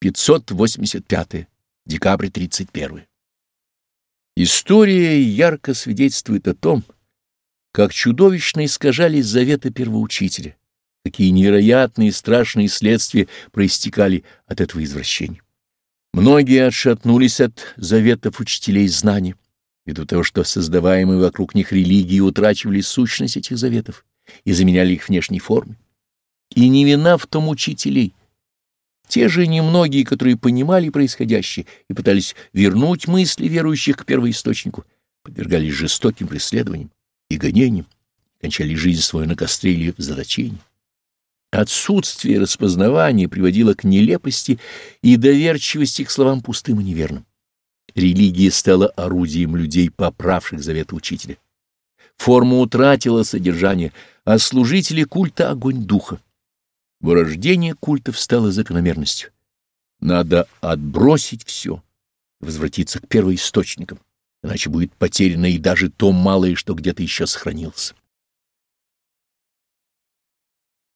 585. Декабрь 31. История ярко свидетельствует о том, как чудовищно искажались заветы первоучителя, какие невероятные и страшные следствия проистекали от этого извращения. Многие отшатнулись от заветов учителей знаний, ввиду того, что создаваемые вокруг них религии утрачивали сущность этих заветов и заменяли их внешней формой. И не вина в том учителей, те же немногие, которые понимали происходящее и пытались вернуть мысли верующих к первоисточнику, подвергались жестоким преследованиям и гонениям, кончали жизнь свою на костре или в заточении. Отсутствие распознавания приводило к нелепости и доверчивости к словам пустым и неверным. Религия стала орудием людей, поправших завет учителя. Форма утратила содержание, а служители культа — огонь духа. Вырождение культов стало закономерностью. Надо отбросить все, возвратиться к первоисточникам, иначе будет потеряно и даже то малое, что где-то еще сохранилось.